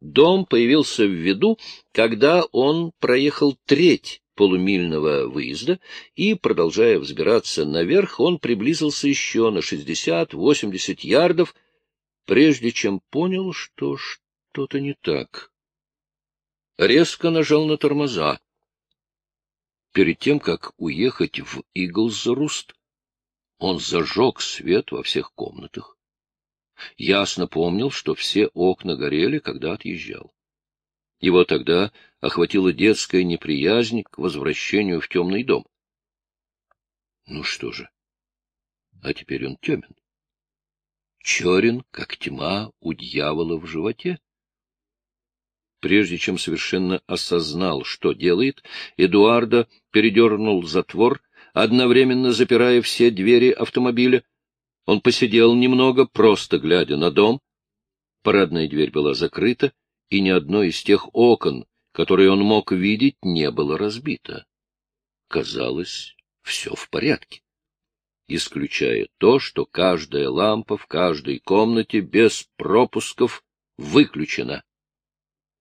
Дом появился в виду, когда он проехал треть полумильного выезда, и, продолжая взбираться наверх, он приблизился еще на 60-80 ярдов, прежде чем понял, что что-то не так. Резко нажал на тормоза. Перед тем, как уехать в Иглзруст, он зажег свет во всех комнатах. Ясно помнил, что все окна горели, когда отъезжал. Его тогда охватила детская неприязнь к возвращению в темный дом. Ну что же, а теперь он темен. Черен, как тьма у дьявола в животе. Прежде чем совершенно осознал, что делает, Эдуарда передернул затвор, одновременно запирая все двери автомобиля. Он посидел немного, просто глядя на дом. Парадная дверь была закрыта, и ни одно из тех окон, которые он мог видеть, не было разбито. Казалось, все в порядке, исключая то, что каждая лампа в каждой комнате без пропусков выключена.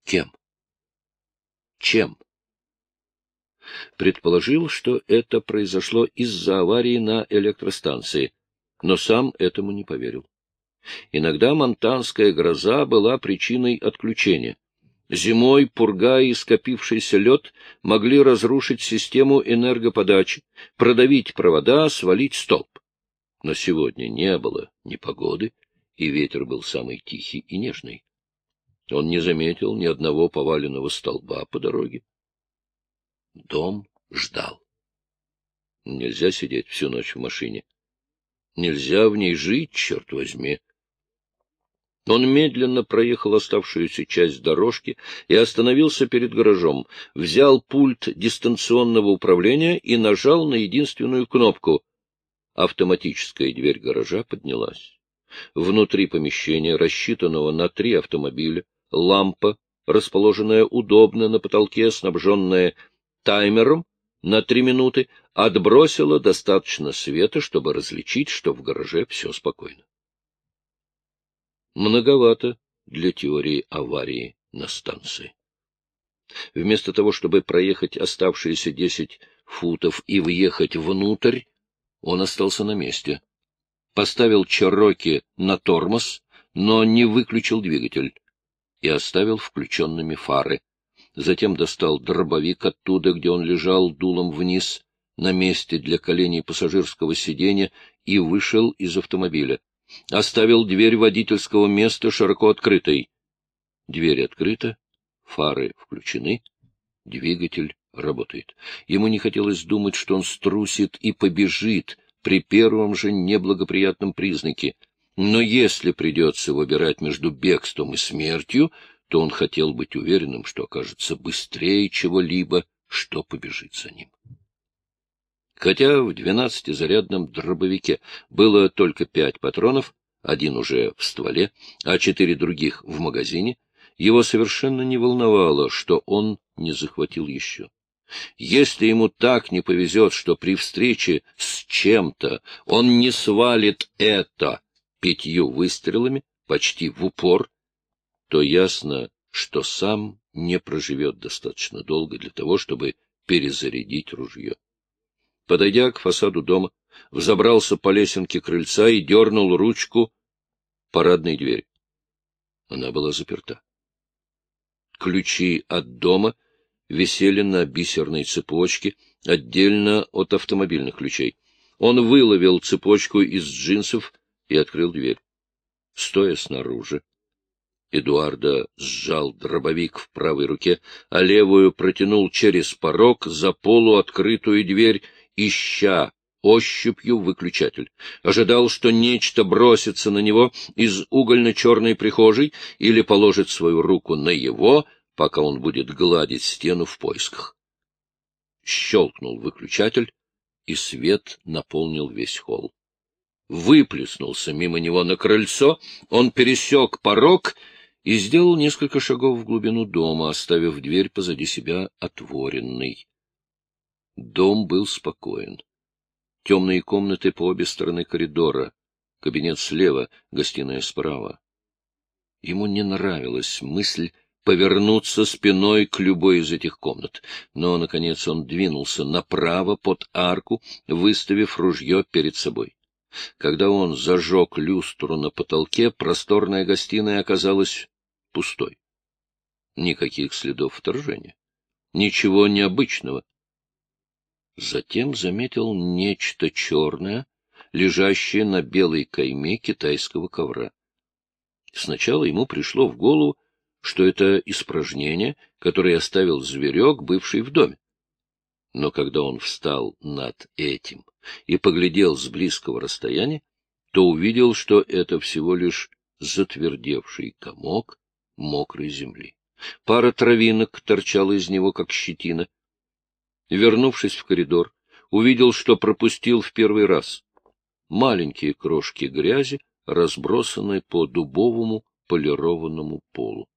Кем? Чем? Предположил, что это произошло из-за аварии на электростанции, но сам этому не поверил. Иногда монтанская гроза была причиной отключения. Зимой пурга и скопившийся лед могли разрушить систему энергоподачи, продавить провода, свалить столб. Но сегодня не было ни погоды, и ветер был самый тихий и нежный. Он не заметил ни одного поваленного столба по дороге. Дом ждал. Нельзя сидеть всю ночь в машине. Нельзя в ней жить, черт возьми. Он медленно проехал оставшуюся часть дорожки и остановился перед гаражом, взял пульт дистанционного управления и нажал на единственную кнопку. Автоматическая дверь гаража поднялась. Внутри помещения, рассчитанного на три автомобиля, лампа, расположенная удобно на потолке, снабженная таймером на три минуты, отбросила достаточно света, чтобы различить, что в гараже все спокойно. Многовато для теории аварии на станции. Вместо того, чтобы проехать оставшиеся десять футов и въехать внутрь, он остался на месте. Поставил Чароки на тормоз, но не выключил двигатель и оставил включенными фары. Затем достал дробовик оттуда, где он лежал дулом вниз, на месте для коленей пассажирского сиденья, и вышел из автомобиля. Оставил дверь водительского места широко открытой. Дверь открыта, фары включены, двигатель работает. Ему не хотелось думать, что он струсит и побежит при первом же неблагоприятном признаке — но если придется выбирать между бегством и смертью, то он хотел быть уверенным, что окажется быстрее чего-либо, что побежит за ним. Хотя в двенадцатизарядном дробовике было только пять патронов, один уже в стволе, а четыре других в магазине, его совершенно не волновало, что он не захватил еще. Если ему так не повезет, что при встрече с чем-то он не свалит это, пятью выстрелами, почти в упор, то ясно, что сам не проживет достаточно долго для того, чтобы перезарядить ружье. Подойдя к фасаду дома, взобрался по лесенке крыльца и дернул ручку парадной двери. Она была заперта. Ключи от дома висели на бисерной цепочке, отдельно от автомобильных ключей. Он выловил цепочку из джинсов и открыл дверь. Стоя снаружи, Эдуарда сжал дробовик в правой руке, а левую протянул через порог за полуоткрытую дверь, ища ощупью выключатель. Ожидал, что нечто бросится на него из угольно-черной прихожей или положит свою руку на его, пока он будет гладить стену в поисках. Щелкнул выключатель, и свет наполнил весь холл выплеснулся мимо него на крыльцо, он пересек порог и сделал несколько шагов в глубину дома, оставив дверь позади себя отворенной. Дом был спокоен. Темные комнаты по обе стороны коридора, кабинет слева, гостиная справа. Ему не нравилась мысль, повернуться спиной к любой из этих комнат. Но, наконец, он двинулся направо под арку, выставив ружье перед собой. Когда он зажег люстру на потолке, просторная гостиная оказалась пустой. Никаких следов вторжения. Ничего необычного. Затем заметил нечто черное, лежащее на белой кайме китайского ковра. Сначала ему пришло в голову, что это испражнение, которое оставил зверек, бывший в доме. Но когда он встал над этим и поглядел с близкого расстояния, то увидел, что это всего лишь затвердевший комок мокрой земли. Пара травинок торчала из него, как щетина. Вернувшись в коридор, увидел, что пропустил в первый раз. Маленькие крошки грязи, разбросанные по дубовому полированному полу.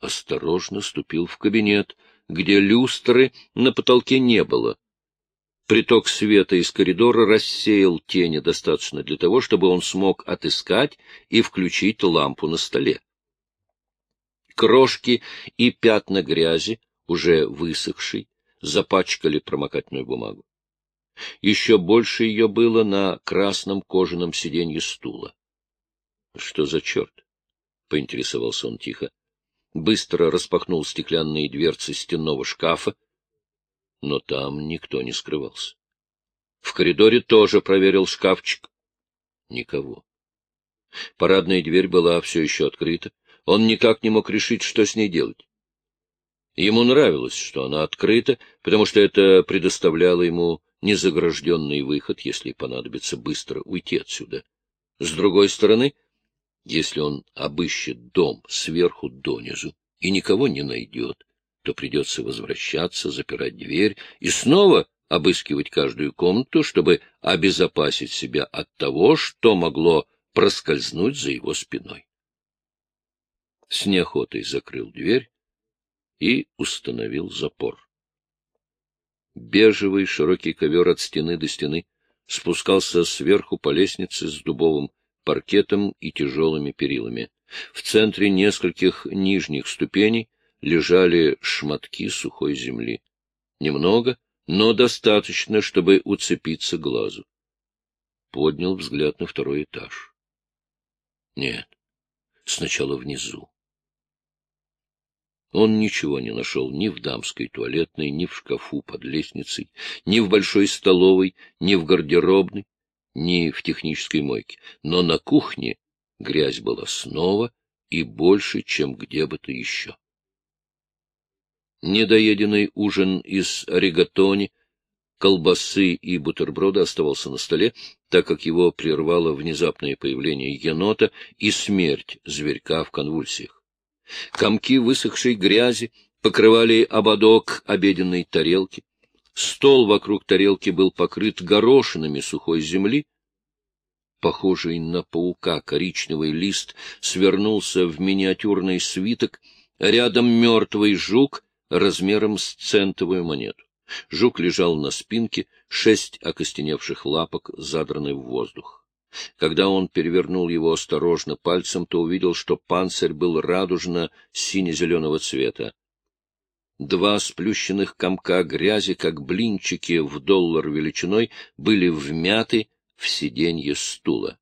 Осторожно ступил в кабинет, где люстры на потолке не было. Приток света из коридора рассеял тени достаточно для того, чтобы он смог отыскать и включить лампу на столе. Крошки и пятна грязи, уже высохшей, запачкали промокательную бумагу. Еще больше ее было на красном кожаном сиденье стула. — Что за черт? — поинтересовался он тихо. Быстро распахнул стеклянные дверцы стенного шкафа, но там никто не скрывался. В коридоре тоже проверил шкафчик. Никого. Парадная дверь была все еще открыта. Он никак не мог решить, что с ней делать. Ему нравилось, что она открыта, потому что это предоставляло ему незагражденный выход, если понадобится быстро уйти отсюда. С другой стороны, если он обыщет дом сверху донизу и никого не найдет, то придется возвращаться, запирать дверь и снова обыскивать каждую комнату, чтобы обезопасить себя от того, что могло проскользнуть за его спиной. С неохотой закрыл дверь и установил запор. Бежевый широкий ковер от стены до стены спускался сверху по лестнице с дубовым паркетом и тяжелыми перилами. В центре нескольких нижних ступеней лежали шматки сухой земли. Немного, но достаточно, чтобы уцепиться глазу. Поднял взгляд на второй этаж. Нет, сначала внизу. Он ничего не нашел ни в дамской туалетной, ни в шкафу под лестницей, ни в большой столовой, ни в гардеробной, ни в технической мойке. Но на кухне грязь была снова и больше, чем где бы то еще. Недоеденный ужин из ригатони, колбасы и бутерброда оставался на столе, так как его прервало внезапное появление енота и смерть зверька в конвульсиях. Комки высохшей грязи покрывали ободок обеденной тарелки. Стол вокруг тарелки был покрыт горошинами сухой земли. Похожий на паука коричневый лист свернулся в миниатюрный свиток, рядом мертвый жук — размером с центовую монету. Жук лежал на спинке, шесть окостеневших лапок задраны в воздух. Когда он перевернул его осторожно пальцем, то увидел, что панцирь был радужно-сине-зеленого цвета. Два сплющенных комка грязи, как блинчики в доллар величиной, были вмяты в сиденье стула.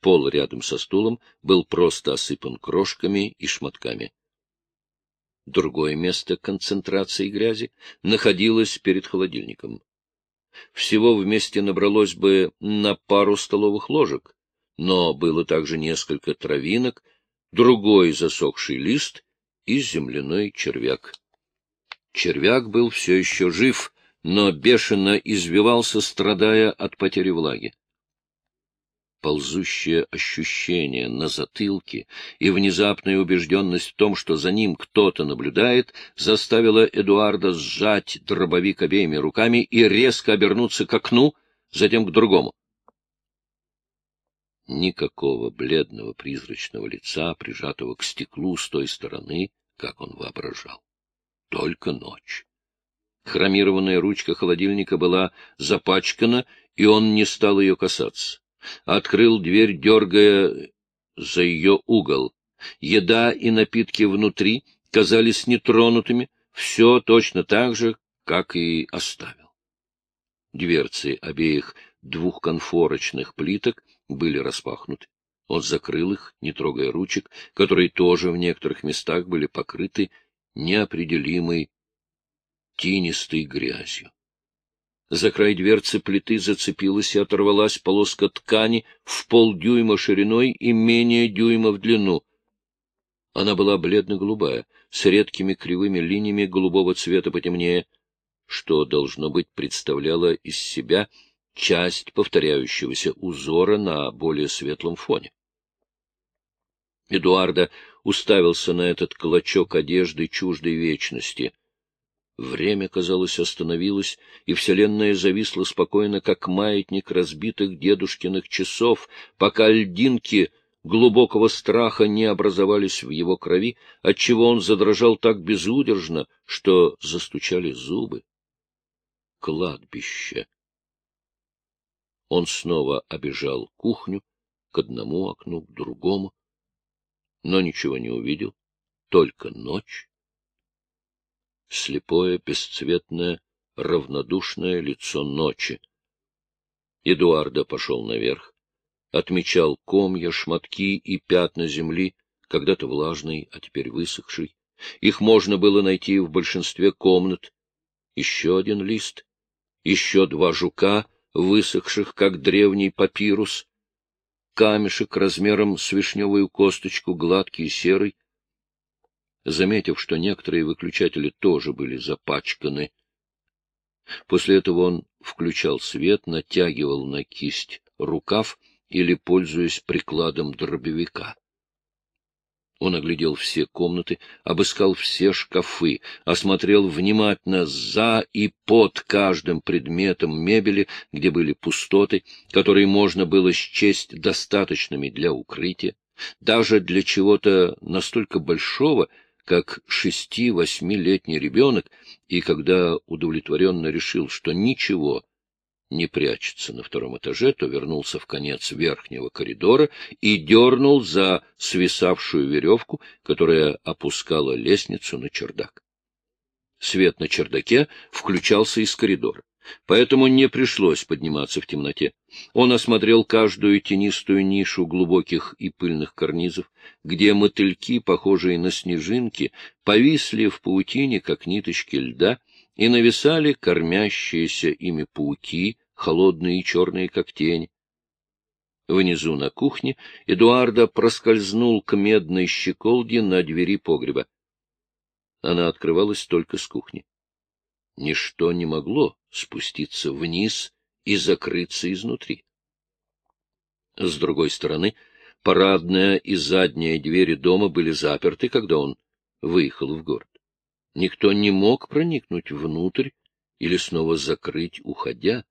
Пол рядом со стулом был просто осыпан крошками и шматками. Другое место концентрации грязи находилось перед холодильником. Всего вместе набралось бы на пару столовых ложек, но было также несколько травинок, другой засохший лист и земляной червяк. Червяк был все еще жив, но бешено извивался, страдая от потери влаги ползущее ощущение на затылке и внезапная убежденность в том, что за ним кто-то наблюдает, заставила Эдуарда сжать дробовик обеими руками и резко обернуться к окну, затем к другому. Никакого бледного призрачного лица, прижатого к стеклу с той стороны, как он воображал. Только ночь. Хромированная ручка холодильника была запачкана, и он не стал ее касаться открыл дверь, дергая за ее угол. Еда и напитки внутри казались нетронутыми, все точно так же, как и оставил. Дверцы обеих двухконфорочных плиток были распахнуты. Он закрыл их, не трогая ручек, которые тоже в некоторых местах были покрыты неопределимой тинистой грязью. За край дверцы плиты зацепилась и оторвалась полоска ткани в полдюйма шириной и менее дюйма в длину. Она была бледно-голубая, с редкими кривыми линиями голубого цвета потемнее, что, должно быть, представляло из себя часть повторяющегося узора на более светлом фоне. Эдуарда уставился на этот клочок одежды чуждой вечности. Время, казалось, остановилось, и вселенная зависла спокойно, как маятник разбитых дедушкиных часов, пока льдинки глубокого страха не образовались в его крови, отчего он задрожал так безудержно, что застучали зубы. Кладбище. Он снова обежал кухню, к одному окну, к другому но ничего не увидел, только ночь. Слепое, бесцветное, равнодушное лицо ночи. Эдуарда пошел наверх, отмечал комья, шматки и пятна земли, когда-то влажной, а теперь высохшей. Их можно было найти в большинстве комнат. Еще один лист, еще два жука, высохших, как древний папирус, камешек размером с вишневую косточку, гладкий и серый. Заметив, что некоторые выключатели тоже были запачканы, после этого он включал свет, натягивал на кисть рукав или, пользуясь прикладом дробовика. Он оглядел все комнаты, обыскал все шкафы, осмотрел внимательно за и под каждым предметом мебели, где были пустоты, которые можно было счесть достаточными для укрытия, даже для чего-то настолько большого, как шести-восьмилетний ребенок, и когда удовлетворенно решил, что ничего не прячется на втором этаже, то вернулся в конец верхнего коридора и дернул за свисавшую веревку, которая опускала лестницу на чердак. Свет на чердаке включался из коридора, поэтому не пришлось подниматься в темноте. Он осмотрел каждую тенистую нишу глубоких и пыльных карнизов, где мотыльки, похожие на снежинки, повисли в паутине, как ниточки льда, и нависали кормящиеся ими пауки, холодные и черные, как тень. Внизу на кухне Эдуарда проскользнул к медной щеколде на двери погреба. Она открывалась только с кухни. Ничто не могло спуститься вниз и закрыться изнутри. С другой стороны, парадная и задняя двери дома были заперты, когда он выехал в город. Никто не мог проникнуть внутрь или снова закрыть, уходя,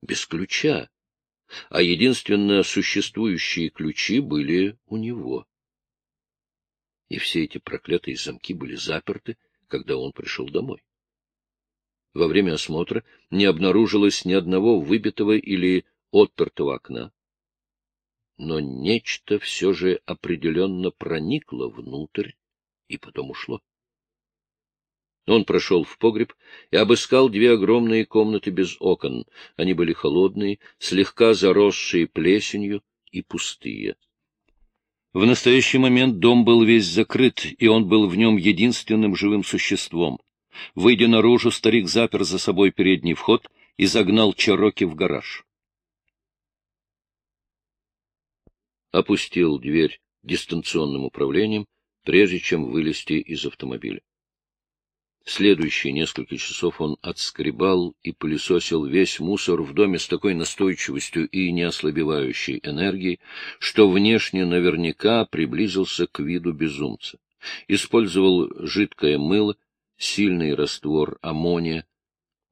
без ключа, а единственно существующие ключи были у него. И все эти проклятые замки были заперты, когда он пришел домой. Во время осмотра не обнаружилось ни одного выбитого или отпертого окна. Но нечто все же определенно проникло внутрь и потом ушло. Он прошел в погреб и обыскал две огромные комнаты без окон. Они были холодные, слегка заросшие плесенью и пустые. В настоящий момент дом был весь закрыт, и он был в нем единственным живым существом. Выйдя наружу, старик запер за собой передний вход и загнал Чароки в гараж. Опустил дверь дистанционным управлением, прежде чем вылезти из автомобиля. Следующие несколько часов он отскребал и пылесосил весь мусор в доме с такой настойчивостью и неослабевающей энергией, что внешне наверняка приблизился к виду безумца. Использовал жидкое мыло, сильный раствор аммония,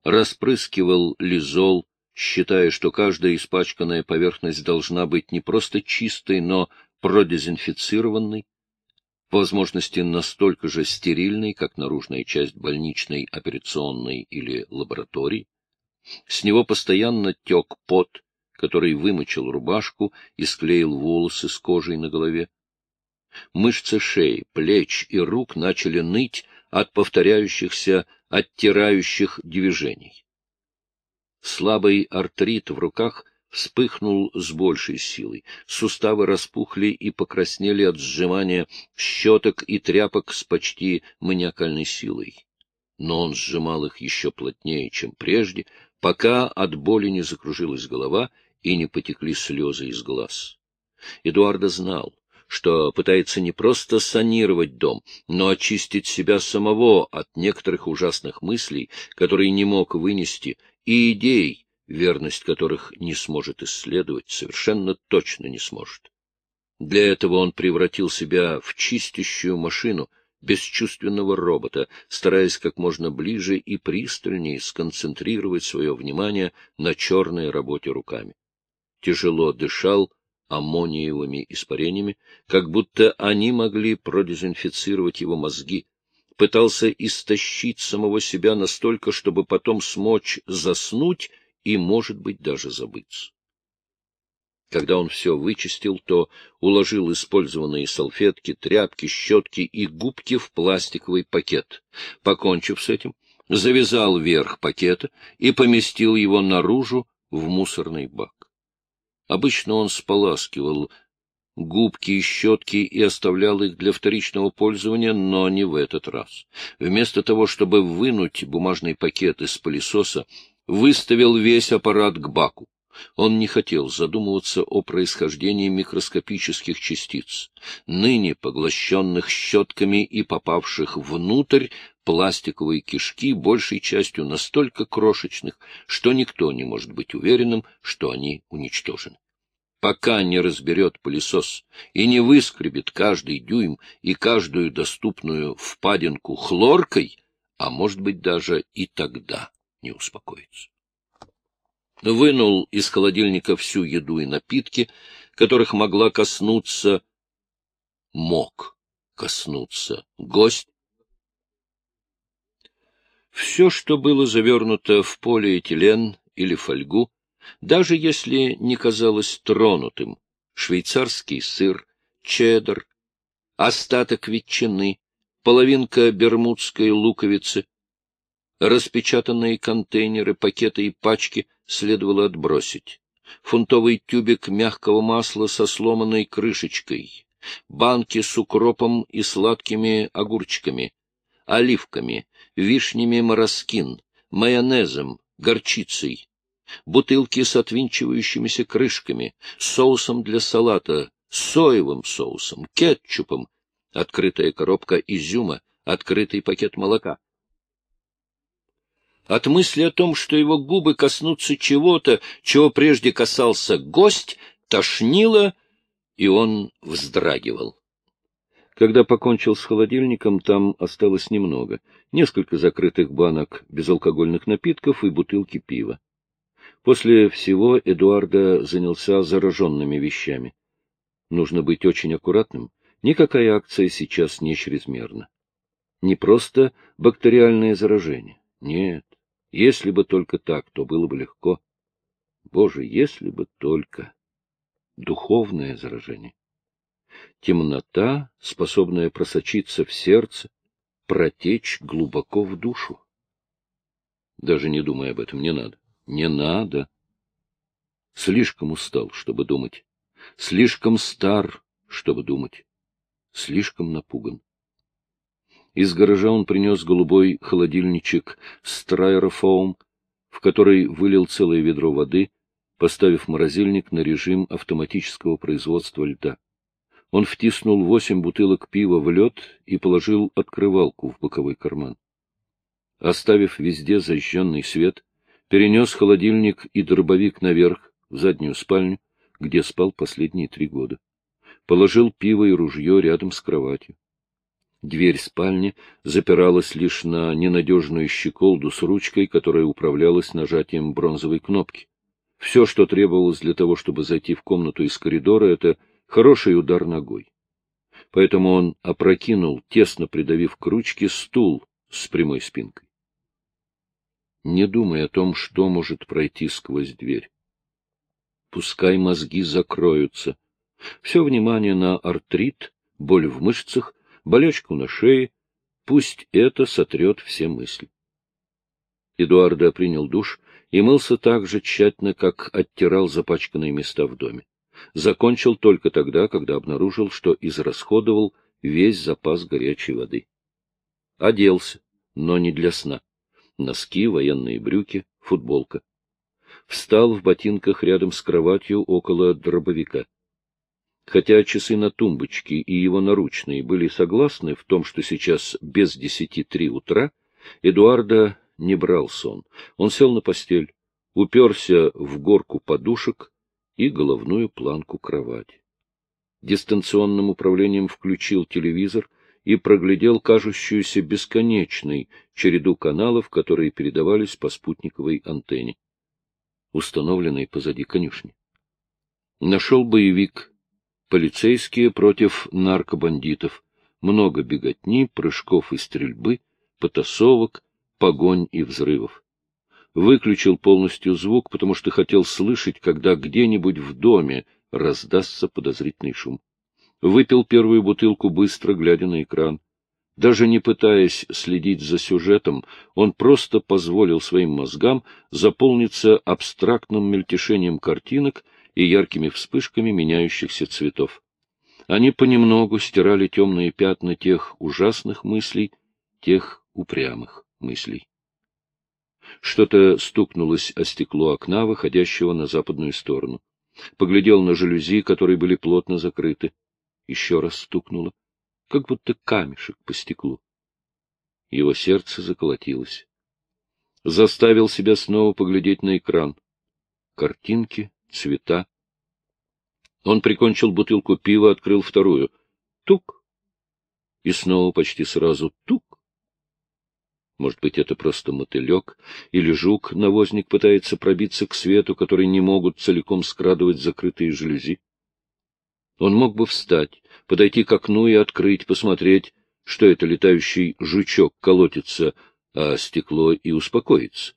распрыскивал лизол, считая, что каждая испачканная поверхность должна быть не просто чистой, но продезинфицированной, по возможности настолько же стерильной, как наружная часть больничной, операционной или лаборатории. С него постоянно тек пот, который вымочил рубашку и склеил волосы с кожей на голове. Мышцы шеи, плеч и рук начали ныть от повторяющихся, оттирающих движений. Слабый артрит в руках вспыхнул с большей силой. Суставы распухли и покраснели от сжимания щеток и тряпок с почти маниакальной силой. Но он сжимал их еще плотнее, чем прежде, пока от боли не закружилась голова и не потекли слезы из глаз. Эдуарда знал, что пытается не просто санировать дом, но очистить себя самого от некоторых ужасных мыслей, которые не мог вынести, и идей, верность которых не сможет исследовать, совершенно точно не сможет. Для этого он превратил себя в чистящую машину, бесчувственного робота, стараясь как можно ближе и пристальнее сконцентрировать свое внимание на черной работе руками. Тяжело дышал аммониевыми испарениями, как будто они могли продезинфицировать его мозги, пытался истощить самого себя настолько, чтобы потом смочь заснуть и, может быть, даже забыться. Когда он все вычистил, то уложил использованные салфетки, тряпки, щетки и губки в пластиковый пакет. Покончив с этим, завязал верх пакета и поместил его наружу в мусорный бак. Обычно он споласкивал губки и щетки и оставлял их для вторичного пользования, но не в этот раз. Вместо того, чтобы вынуть бумажный пакет из пылесоса, выставил весь аппарат к баку. Он не хотел задумываться о происхождении микроскопических частиц, ныне поглощенных щетками и попавших внутрь пластиковой кишки, большей частью настолько крошечных, что никто не может быть уверенным, что они уничтожены. Пока не разберет пылесос и не выскребет каждый дюйм и каждую доступную впадинку хлоркой, а может быть даже и тогда не успокоится вынул из холодильника всю еду и напитки, которых могла коснуться, мог коснуться гость. Все, что было завернуто в полиэтилен или фольгу, даже если не казалось тронутым, швейцарский сыр, чеддер, остаток ветчины, половинка бермудской луковицы, распечатанные контейнеры, пакеты и пачки — следовало отбросить. Фунтовый тюбик мягкого масла со сломанной крышечкой, банки с укропом и сладкими огурчиками, оливками, вишнями мороскин, майонезом, горчицей, бутылки с отвинчивающимися крышками, соусом для салата, соевым соусом, кетчупом, открытая коробка изюма, открытый пакет молока. От мысли о том, что его губы коснутся чего-то, чего прежде касался гость, тошнило, и он вздрагивал. Когда покончил с холодильником, там осталось немного. Несколько закрытых банок безалкогольных напитков и бутылки пива. После всего Эдуарда занялся зараженными вещами. Нужно быть очень аккуратным. Никакая акция сейчас не чрезмерна. Не просто бактериальное заражение. Нет. Если бы только так, то было бы легко. Боже, если бы только духовное заражение. Темнота, способная просочиться в сердце, протечь глубоко в душу. Даже не думай об этом, не надо. Не надо. Слишком устал, чтобы думать. Слишком стар, чтобы думать. Слишком напуган. Из гаража он принес голубой холодильничек Страйрофоум, в который вылил целое ведро воды, поставив морозильник на режим автоматического производства льда. Он втиснул восемь бутылок пива в лед и положил открывалку в боковой карман. Оставив везде зажженный свет, перенес холодильник и дробовик наверх, в заднюю спальню, где спал последние три года. Положил пиво и ружье рядом с кроватью. Дверь спальни запиралась лишь на ненадежную щеколду с ручкой, которая управлялась нажатием бронзовой кнопки. Все, что требовалось для того, чтобы зайти в комнату из коридора, это хороший удар ногой. Поэтому он опрокинул, тесно придавив к ручке, стул с прямой спинкой. Не думай о том, что может пройти сквозь дверь. Пускай мозги закроются. Все внимание на артрит, боль в мышцах, болячку на шее. Пусть это сотрет все мысли. Эдуардо принял душ и мылся так же тщательно, как оттирал запачканные места в доме. Закончил только тогда, когда обнаружил, что израсходовал весь запас горячей воды. Оделся, но не для сна. Носки, военные брюки, футболка. Встал в ботинках рядом с кроватью около дробовика. Хотя часы на тумбочке и его наручные были согласны в том, что сейчас без десяти три утра, Эдуарда не брал сон. Он сел на постель, уперся в горку подушек и головную планку кровати. Дистанционным управлением включил телевизор и проглядел кажущуюся бесконечной череду каналов, которые передавались по спутниковой антенне, установленной позади конюшни. Нашел боевик «Полицейские против наркобандитов», много беготни, прыжков и стрельбы, потасовок, погонь и взрывов. Выключил полностью звук, потому что хотел слышать, когда где-нибудь в доме раздастся подозрительный шум. Выпил первую бутылку быстро, глядя на экран. Даже не пытаясь следить за сюжетом, он просто позволил своим мозгам заполниться абстрактным мельтешением картинок и яркими вспышками меняющихся цветов. Они понемногу стирали темные пятна тех ужасных мыслей, тех упрямых мыслей. Что-то стукнулось о стекло окна, выходящего на западную сторону. Поглядел на жалюзи, которые были плотно закрыты. Еще раз стукнуло, как будто камешек по стеклу. Его сердце заколотилось. Заставил себя снова поглядеть на экран. Картинки, цвета. Он прикончил бутылку пива, открыл вторую. Тук! И снова почти сразу тук. Может быть, это просто мотылек, или жук-навозник пытается пробиться к свету, который не могут целиком скрадывать закрытые жалюзи. Он мог бы встать, подойти к окну и открыть, посмотреть, что это летающий жучок колотится, а стекло и успокоится.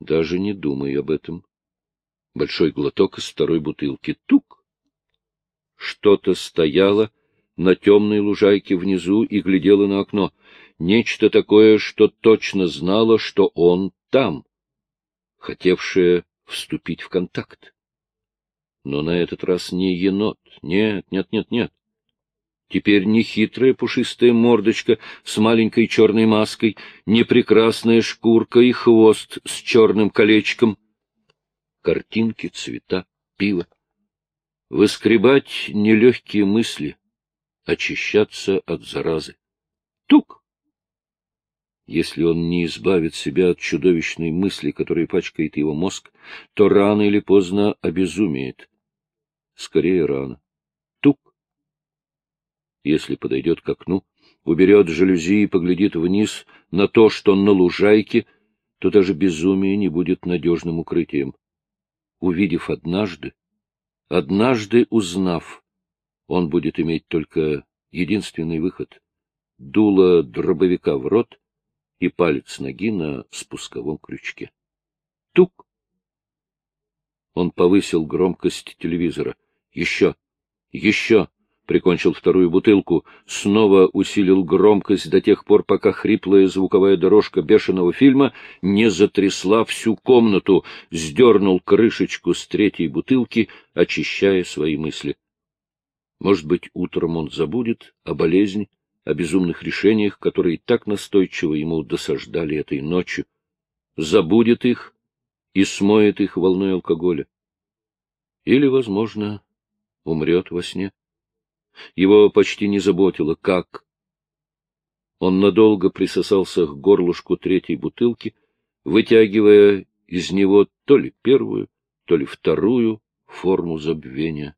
Даже не думай об этом. Большой глоток из второй бутылки. Тук! Что-то стояло на темной лужайке внизу и глядело на окно — нечто такое, что точно знало, что он там, хотевшее вступить в контакт. Но на этот раз не енот. Нет, нет, нет, нет. Теперь не хитрая пушистая мордочка с маленькой черной маской, не прекрасная шкурка и хвост с черным колечком. Картинки, цвета, пиво. Выскребать нелегкие мысли, очищаться от заразы. Тук! Если он не избавит себя от чудовищной мысли, которая пачкает его мозг, то рано или поздно обезумеет. Скорее рано. Тук. Если подойдет к окну, уберет жалюзи и поглядит вниз на то, что на лужайке, то даже безумие не будет надежным укрытием. Увидев однажды, однажды узнав, он будет иметь только единственный выход — дуло дробовика в рот и палец ноги на спусковом крючке. Тук! Он повысил громкость телевизора. Еще! Еще! Прикончил вторую бутылку, снова усилил громкость до тех пор, пока хриплая звуковая дорожка бешеного фильма не затрясла всю комнату, сдернул крышечку с третьей бутылки, очищая свои мысли. Может быть, утром он забудет о болезни, о безумных решениях, которые так настойчиво ему досаждали этой ночью, забудет их и смоет их волной алкоголя. Или, возможно, умрет во сне. Его почти не заботило, как. Он надолго присосался к горлышку третьей бутылки, вытягивая из него то ли первую, то ли вторую форму забвения.